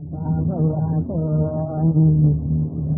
Thank you.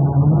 า